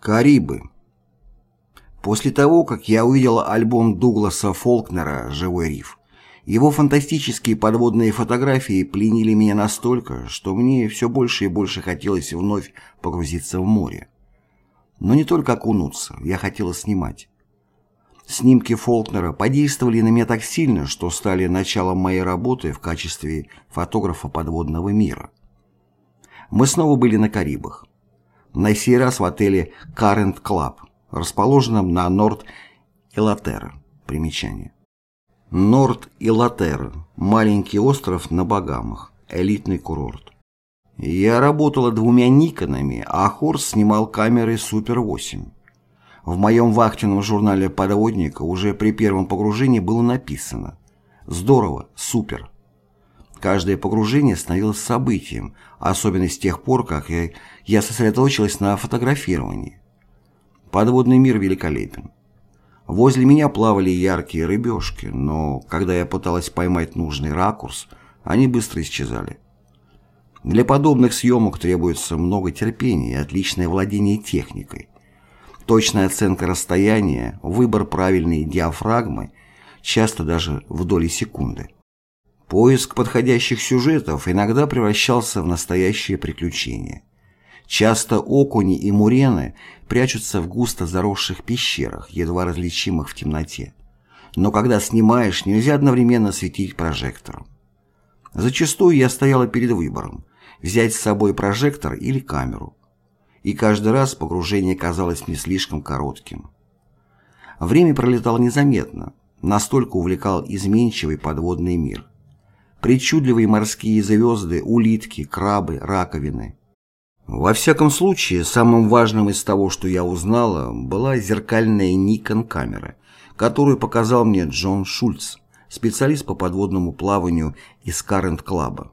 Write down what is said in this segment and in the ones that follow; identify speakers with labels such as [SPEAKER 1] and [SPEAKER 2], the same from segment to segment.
[SPEAKER 1] Карибы. После того, как я увидел альбом Дугласа Фолкнера «Живой риф», его фантастические подводные фотографии пленили меня настолько, что мне все больше и больше хотелось вновь погрузиться в море. Но не только окунуться, я хотел снимать. Снимки Фолкнера подействовали на меня так сильно, что стали началом моей работы в качестве фотографа подводного мира. Мы снова были на Карибах на сей раз в отеле Current Club, расположенном на Норд Илатера. Примечание. Норд Илатера – маленький остров на Багамах, элитный курорт. Я работала двумя Никонами, а Хорс снимал камерой Супер-8. В моем вахтенном журнале «Подводника» уже при первом погружении было написано «Здорово, супер». Каждое погружение становилось событием, особенно с тех пор, как я, я сосредоточилась на фотографировании. Подводный мир великолепен. Возле меня плавали яркие рыбешки, но когда я пыталась поймать нужный ракурс, они быстро исчезали. Для подобных съемок требуется много терпения и отличное владение техникой. Точная оценка расстояния, выбор правильной диафрагмы, часто даже в доли секунды. Поиск подходящих сюжетов иногда превращался в настоящее приключение. Часто окуни и мурены прячутся в густо заросших пещерах, едва различимых в темноте. Но когда снимаешь, нельзя одновременно светить прожектором. Зачастую я стояла перед выбором – взять с собой прожектор или камеру. И каждый раз погружение казалось мне слишком коротким. Время пролетало незаметно, настолько увлекал изменчивый подводный мир. Причудливые морские звезды, улитки, крабы, раковины. Во всяком случае, самым важным из того, что я узнала, была зеркальная Nikon-камера, которую показал мне Джон Шульц, специалист по подводному плаванию из Club.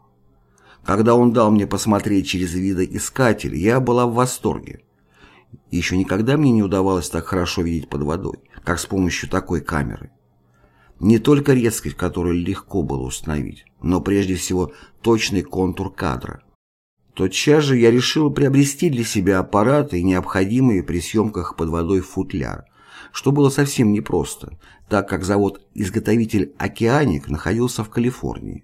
[SPEAKER 1] Когда он дал мне посмотреть через видоискатель, я была в восторге. Еще никогда мне не удавалось так хорошо видеть под водой, как с помощью такой камеры. Не только резкость, которую легко было установить, но прежде всего точный контур кадра. Тотчас же я решил приобрести для себя аппараты, необходимые при съемках под водой футляр, что было совсем непросто, так как завод-изготовитель «Океаник» находился в Калифорнии.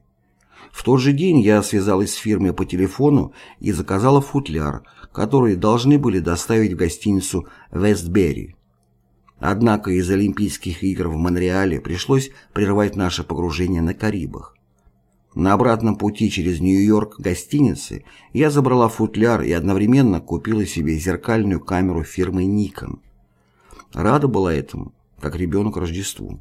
[SPEAKER 1] В тот же день я связалась с фирмой по телефону и заказала футляр, который должны были доставить в гостиницу «Вестберри». Однако из Олимпийских игр в Монреале пришлось прервать наше погружение на Карибах. На обратном пути через Нью-Йорк гостиницы я забрала футляр и одновременно купила себе зеркальную камеру фирмы Nikon. Рада была этому, как ребенок Рождеству.